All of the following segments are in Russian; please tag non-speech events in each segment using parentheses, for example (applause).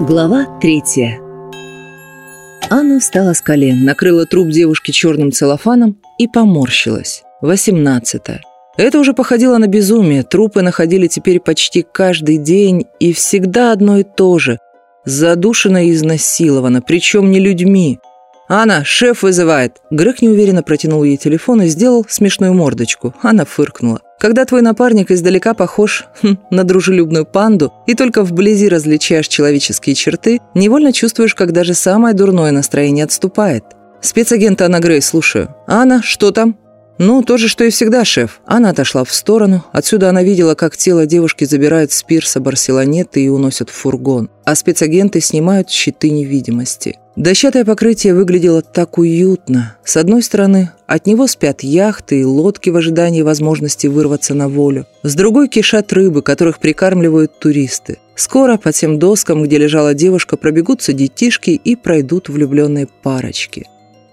Глава третья Анна встала с колен, накрыла труп девушки черным целлофаном и поморщилась. Восемнадцатое. Это уже походило на безумие. Трупы находили теперь почти каждый день, и всегда одно и то же. Задушено и изнасиловано, причем не людьми. «Анна, шеф вызывает!» Грег неуверенно протянул ей телефон и сделал смешную мордочку. Она фыркнула. Когда твой напарник издалека похож (laughs) хм, на дружелюбную панду и только вблизи различаешь человеческие черты, невольно чувствуешь, как даже самое дурное настроение отступает. Спецагент Анна Грей, слушаю. «Анна, что там?» «Ну, то же, что и всегда, шеф». Она отошла в сторону. Отсюда она видела, как тело девушки забирают с пирса Барселонеты и уносят в фургон. А спецагенты снимают щиты невидимости. Дощатое покрытие выглядело так уютно. С одной стороны, от него спят яхты и лодки в ожидании возможности вырваться на волю. С другой кишат рыбы, которых прикармливают туристы. Скоро по тем доскам, где лежала девушка, пробегутся детишки и пройдут влюбленные парочки.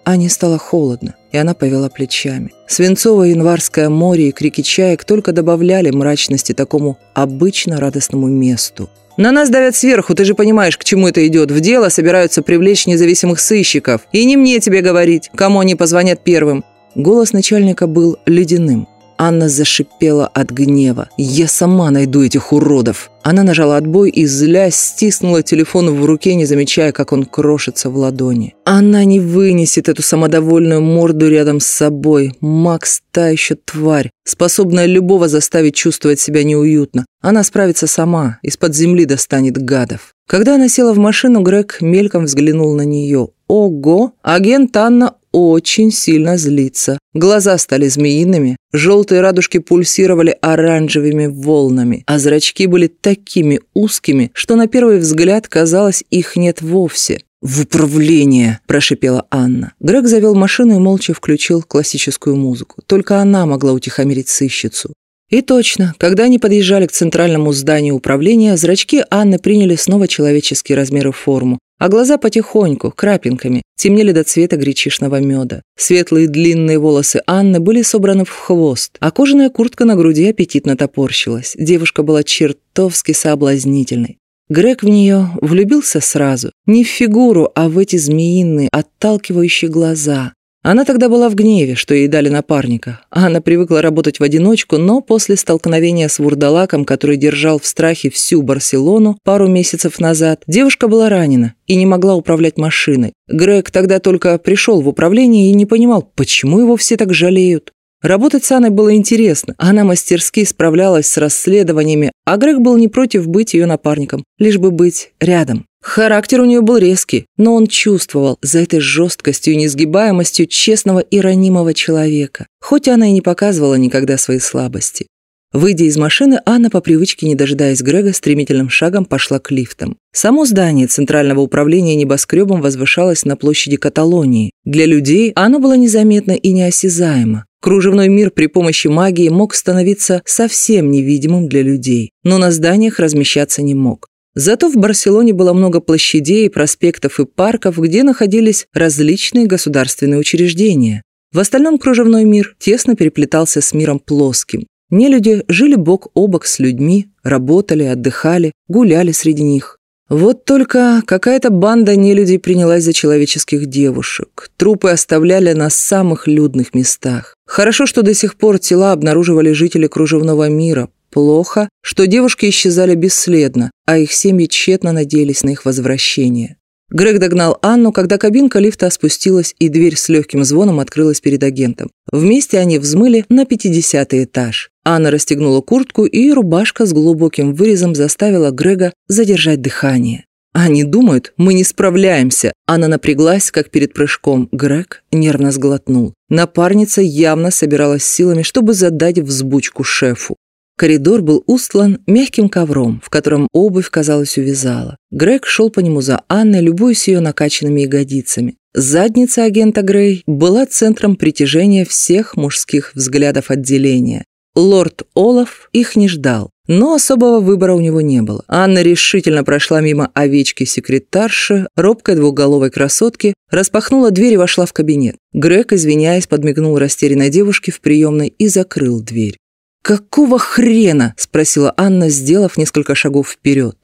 Ане стало холодно, и она повела плечами. Свинцовое январское море и крики чаек только добавляли мрачности такому обычно радостному месту. «На нас давят сверху, ты же понимаешь, к чему это идет. В дело собираются привлечь независимых сыщиков. И не мне тебе говорить, кому они позвонят первым». Голос начальника был ледяным. Анна зашипела от гнева. «Я сама найду этих уродов!» Она нажала отбой и, злясь, стиснула телефон в руке, не замечая, как он крошится в ладони. Она не вынесет эту самодовольную морду рядом с собой. Макс та еще тварь, способная любого заставить чувствовать себя неуютно. Она справится сама, из-под земли достанет гадов. Когда она села в машину, Грег мельком взглянул на нее. Ого, агент Анна очень сильно злится. Глаза стали змеиными, желтые радужки пульсировали оранжевыми волнами, а зрачки были такими узкими, что на первый взгляд казалось, их нет вовсе. «В управление!» – прошипела Анна. Грег завел машину и молча включил классическую музыку. Только она могла утихомирить сыщицу. И точно, когда они подъезжали к центральному зданию управления, зрачки Анны приняли снова человеческие размеры форму, а глаза потихоньку, крапинками, темнели до цвета гречишного меда. Светлые длинные волосы Анны были собраны в хвост, а кожаная куртка на груди аппетитно топорщилась. Девушка была чертовски соблазнительной. Грег в нее влюбился сразу. Не в фигуру, а в эти змеиные, отталкивающие глаза. Она тогда была в гневе, что ей дали напарника. Она привыкла работать в одиночку, но после столкновения с вурдалаком, который держал в страхе всю Барселону пару месяцев назад, девушка была ранена и не могла управлять машиной. Грег тогда только пришел в управление и не понимал, почему его все так жалеют. Работать с Анной было интересно. Она мастерски справлялась с расследованиями, а Грег был не против быть ее напарником, лишь бы быть рядом. Характер у нее был резкий, но он чувствовал за этой жесткостью и несгибаемостью честного и ранимого человека, хоть она и не показывала никогда свои слабости. Выйдя из машины, Анна по привычке, не дожидаясь Грега, стремительным шагом пошла к лифтам. Само здание Центрального управления небоскребом возвышалось на площади Каталонии. Для людей оно было незаметно и неосязаемо. Кружевной мир при помощи магии мог становиться совсем невидимым для людей, но на зданиях размещаться не мог. Зато в Барселоне было много площадей, проспектов и парков, где находились различные государственные учреждения. В остальном кружевной мир тесно переплетался с миром плоским. Нелюди жили бок о бок с людьми, работали, отдыхали, гуляли среди них. Вот только какая-то банда нелюдей принялась за человеческих девушек. Трупы оставляли на самых людных местах. Хорошо, что до сих пор тела обнаруживали жители кружевного мира, Плохо, что девушки исчезали бесследно, а их семьи тщетно надеялись на их возвращение. Грег догнал Анну, когда кабинка лифта спустилась и дверь с легким звоном открылась перед агентом. Вместе они взмыли на 50 этаж. Анна расстегнула куртку, и рубашка с глубоким вырезом заставила Грега задержать дыхание. «Они думают, мы не справляемся». Анна напряглась, как перед прыжком. Грег нервно сглотнул. Напарница явно собиралась силами, чтобы задать взбучку шефу. Коридор был устлан мягким ковром, в котором обувь, казалось, увязала. Грег шел по нему за Анной, любуясь ее накачанными ягодицами. Задница агента Грей была центром притяжения всех мужских взглядов отделения. Лорд Олаф их не ждал, но особого выбора у него не было. Анна решительно прошла мимо овечки-секретарши, робкой двухголовой красотки, распахнула дверь и вошла в кабинет. Грег, извиняясь, подмигнул растерянной девушке в приемной и закрыл дверь. «Какого хрена?» – спросила Анна, сделав несколько шагов вперед.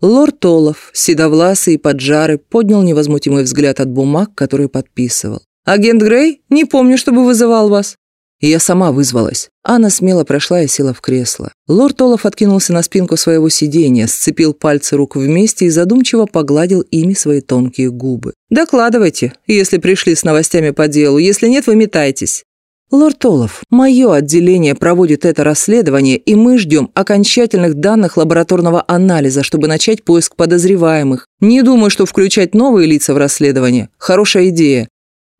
Лорд Олаф, седовласый и поджарый, поднял невозмутимый взгляд от бумаг, которые подписывал. «Агент Грей? Не помню, чтобы вызывал вас». Я сама вызвалась. Анна смело прошла и села в кресло. Лорд Олаф откинулся на спинку своего сиденья, сцепил пальцы рук вместе и задумчиво погладил ими свои тонкие губы. «Докладывайте, если пришли с новостями по делу. Если нет, вы метайтесь». «Лорд Олаф, мое отделение проводит это расследование, и мы ждем окончательных данных лабораторного анализа, чтобы начать поиск подозреваемых. Не думаю, что включать новые лица в расследование – хорошая идея.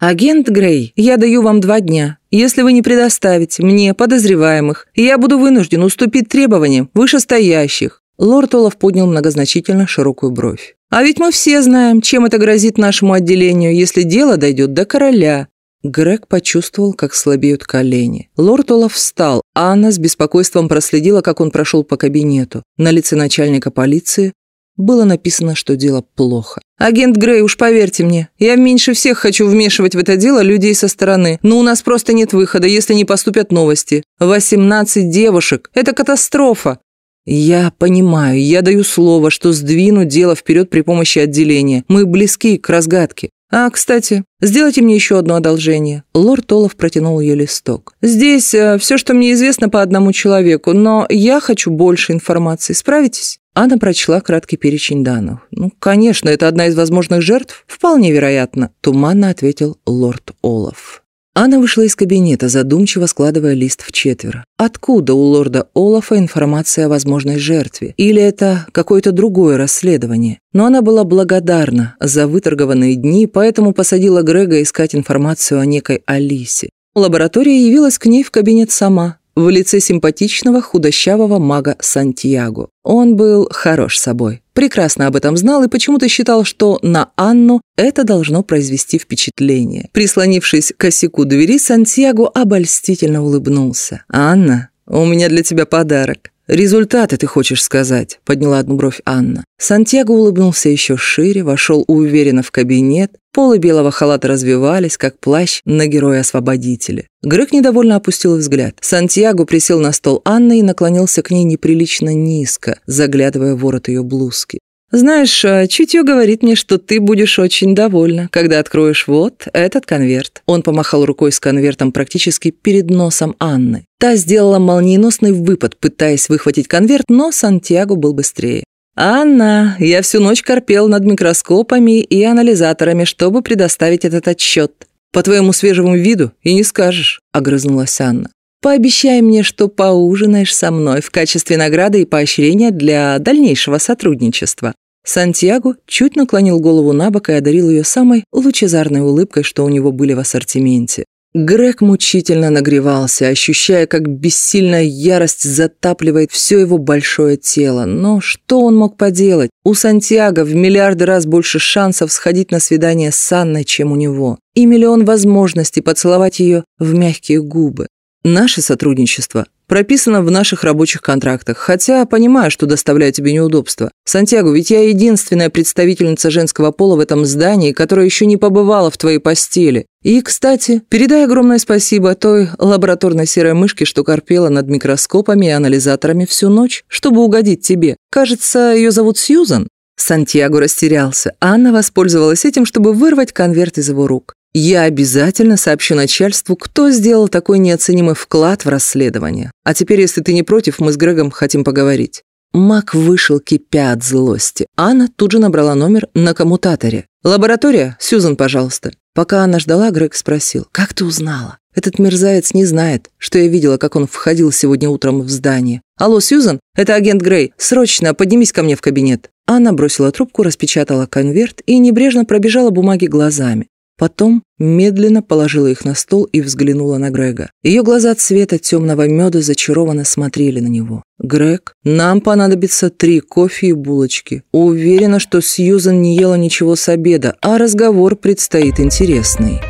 «Агент Грей, я даю вам два дня. Если вы не предоставите мне подозреваемых, я буду вынужден уступить требованиям вышестоящих». Лорд Олаф поднял многозначительно широкую бровь. «А ведь мы все знаем, чем это грозит нашему отделению, если дело дойдет до короля». Грег почувствовал, как слабеют колени. Лорд Олаф встал, а Анна с беспокойством проследила, как он прошел по кабинету. На лице начальника полиции было написано, что дело плохо. «Агент Грей, уж поверьте мне, я меньше всех хочу вмешивать в это дело людей со стороны, но у нас просто нет выхода, если не поступят новости. 18 девушек – это катастрофа!» «Я понимаю, я даю слово, что сдвину дело вперед при помощи отделения. Мы близки к разгадке. «А, кстати, сделайте мне еще одно одолжение». Лорд Олаф протянул ее листок. «Здесь э, все, что мне известно по одному человеку, но я хочу больше информации. Справитесь?» Анна прочла краткий перечень данных. «Ну, конечно, это одна из возможных жертв. Вполне вероятно», – туманно ответил лорд Олаф. Анна вышла из кабинета, задумчиво складывая лист в четверо. Откуда у лорда Олафа информация о возможной жертве? Или это какое-то другое расследование? Но она была благодарна за выторгованные дни, поэтому посадила Грега искать информацию о некой Алисе. Лаборатория явилась к ней в кабинет сама, в лице симпатичного худощавого мага Сантьяго. Он был хорош собой, прекрасно об этом знал и почему-то считал, что на Анну это должно произвести впечатление. Прислонившись к косяку двери, Сантьяго обольстительно улыбнулся. «Анна, у меня для тебя подарок». «Результаты, ты хочешь сказать?» – подняла одну бровь Анна. Сантьяго улыбнулся еще шире, вошел уверенно в кабинет. Полы белого халата развивались, как плащ на героя-освободителя. Грег недовольно опустил взгляд. Сантьяго присел на стол Анны и наклонился к ней неприлично низко, заглядывая в ворот ее блузки. «Знаешь, а, чутье говорит мне, что ты будешь очень довольна, когда откроешь вот этот конверт». Он помахал рукой с конвертом практически перед носом Анны. Та сделала молниеносный выпад, пытаясь выхватить конверт, но Сантьяго был быстрее. «Анна, я всю ночь корпел над микроскопами и анализаторами, чтобы предоставить этот отчет. По твоему свежему виду и не скажешь», — огрызнулась Анна. «Пообещай мне, что поужинаешь со мной в качестве награды и поощрения для дальнейшего сотрудничества». Сантьяго чуть наклонил голову на бок и одарил ее самой лучезарной улыбкой, что у него были в ассортименте. Грег мучительно нагревался, ощущая, как бессильная ярость затапливает все его большое тело. Но что он мог поделать? У Сантьяго в миллиарды раз больше шансов сходить на свидание с Анной, чем у него. И миллион возможностей поцеловать ее в мягкие губы. Наше сотрудничество прописано в наших рабочих контрактах, хотя понимаю, что доставляю тебе неудобства. Сантьяго, ведь я единственная представительница женского пола в этом здании, которая еще не побывала в твоей постели. И, кстати, передай огромное спасибо той лабораторной серой мышке, что корпела над микроскопами и анализаторами всю ночь, чтобы угодить тебе. Кажется, ее зовут Сьюзан. Сантьяго растерялся. Анна воспользовалась этим, чтобы вырвать конверт из его рук. Я обязательно сообщу начальству, кто сделал такой неоценимый вклад в расследование. А теперь, если ты не против, мы с Грегом хотим поговорить». Мак вышел, кипя от злости. Анна тут же набрала номер на коммутаторе. «Лаборатория? Сьюзан, пожалуйста». Пока она ждала, Грег спросил, «Как ты узнала?» Этот мерзавец не знает, что я видела, как он входил сегодня утром в здание. «Алло, Сьюзан, это агент Грей. Срочно поднимись ко мне в кабинет». Анна бросила трубку, распечатала конверт и небрежно пробежала бумаги глазами. Потом медленно положила их на стол и взглянула на Грега. Ее глаза цвета темного меда зачарованно смотрели на него. «Грег, нам понадобится три кофе и булочки. Уверена, что Сьюзан не ела ничего с обеда, а разговор предстоит интересный».